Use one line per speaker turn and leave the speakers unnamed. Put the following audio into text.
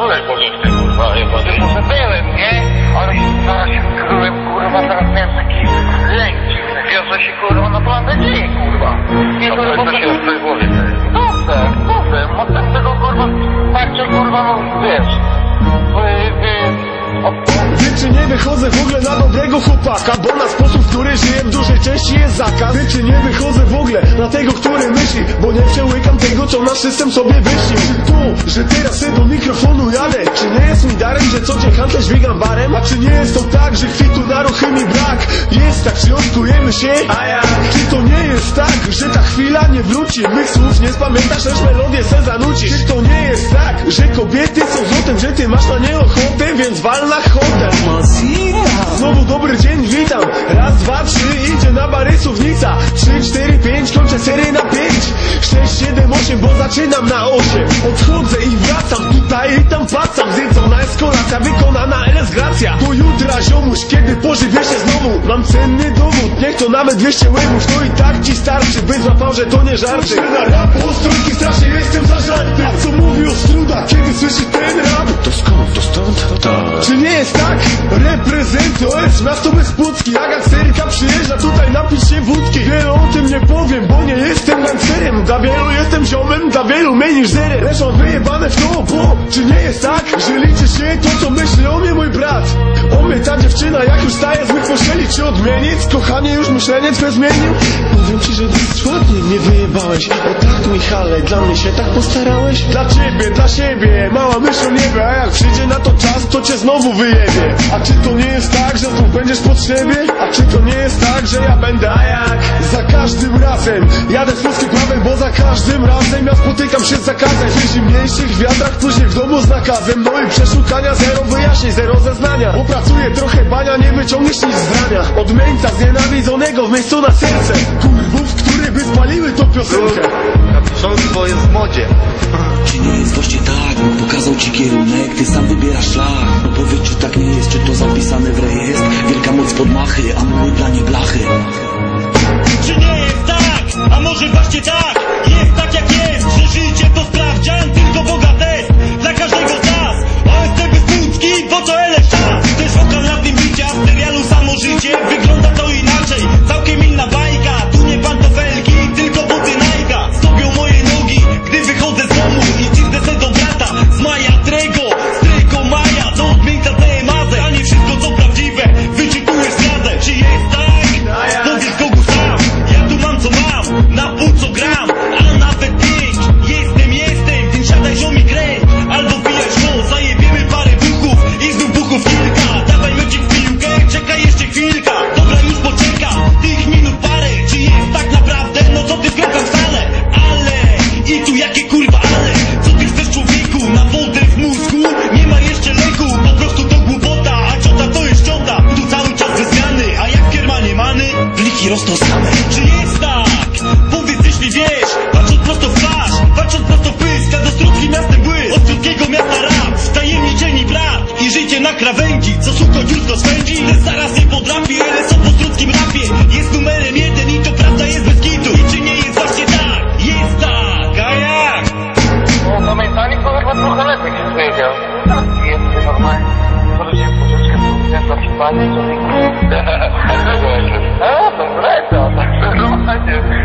byłeś po
liście, kurwa, jebany.
Może byłem, nie? Ale się zaraz się skryłem, kurwa, teraz miałem taki lęk dziwny. Wiozę się, kurwa, na plan nadzieję, kurwa. No kurwa, to się to- w tej
głowie dzieje.
Dobrze, dobrze, od tego, kurwa, patrzę, kurwa, no, wiesz, wy, wy, od...
Wie czy nie wychodzę w ogóle na dobrego chłopaka Bo na sposób, w który żyję w dużej części jest zakaz Wie czy nie wychodzę w ogóle na tego, który myśli Bo nie przełykam tego, co nasz system sobie wyśnił Tu, że co dzień handlę dźwigam barem? A czy nie jest to tak, że kwitu na ruchy mi brak? Jest tak, czy oskujemy się? A ja Czy to nie jest tak, że ta chwila nie wróci? Mych słów nie spamiętasz, lecz melodię se zanucisz Czy to nie jest tak, że kobiety są złotem, że ty masz na nie ochotę, więc wal na hotel Znowu dobry dzień, witam Raz, dwa, trzy, idzie na bary suwnica Trzy, cztery, pięć, kończę serię na pięć Sześć, siedem, osiem, bo zaczynam na osiem Ziomuś, kiedy pożywię się znowu Mam cenny dowód, niech to nawet 200 łebów To i tak ci starczy, by złapał, że to nie żarty Na rap, ostrójki strasznie jestem zażarty A co mówi Ostruda, kiedy słyszy ten rap? To skąd, to stąd?
Tak.
Czy nie jest tak? Reprezent OS, miasto bez Pucki A gangsterka przyjeżdża tutaj napić się wódki nie powiem, bo nie jestem gangsterem Dla wielu jestem ziomem, dla wielu mniej niż zerem mam wyjebane w to, bo Czy nie jest tak, że liczy się to co myśli o mnie mój brat O mnie ta dziewczyna jak już staje z mych poszeli Czy odmienić? Kochanie już myślenie twe zmienił? Powiem ci, że dwudzwotnie mnie wyjebałeś O tak Michale, dla mnie się tak postarałeś? Dla ciebie, dla siebie, mała myśl o niebie A jak przyjdzie na to czas, to cię znowu wyjebie A czy to nie jest tak, że tu będziesz potrzebie? A czy to nie jest tak, że ja będę jak? Razem jadę z polskim prawem, bo za każdym razem ja spotykam się z zakazem. W zimniejszych wiatrach, później w domu z nakazem. No i przeszukania, zero wyjaśnień, zero zeznania. Opracuję trochę bania, nie wyciągniesz nic z rania. Od męca znienawidzonego w miejscu na serce. Kurwów, które by spaliły tą piosenkę.
Kapiszonstwo jest w modzie.
Czy nie jest właśnie tak? Pokazał ci kierunek, ty sam wybierasz szlak. No powiedz, czy tak nie jest, czy to zapisane w rejestr? Wielka moc podmachy,
rosną same. Czy jest tak? Powiedz jeśli wiesz Patrząc prosto w twarz, patrząc prosto w pysk do strutki miastem błysk. Od krótkiego miasta rap, wtajemnie cieni brat. I życie na krawędzi, co suko jutro spędzi Ten zaraz nie podrapie, ale są po struckim rapie. Jest numerem jeden i to prawda jest bez kitu. I czy nie jest właśnie tak? Jest tak, a jak?
No, no momentami to chyba trochę lepiej się zmieniał tak, Jest normalnie, to ludzie troszeczkę powinien zatrzymać, co 诶怎么不带脚这怎么还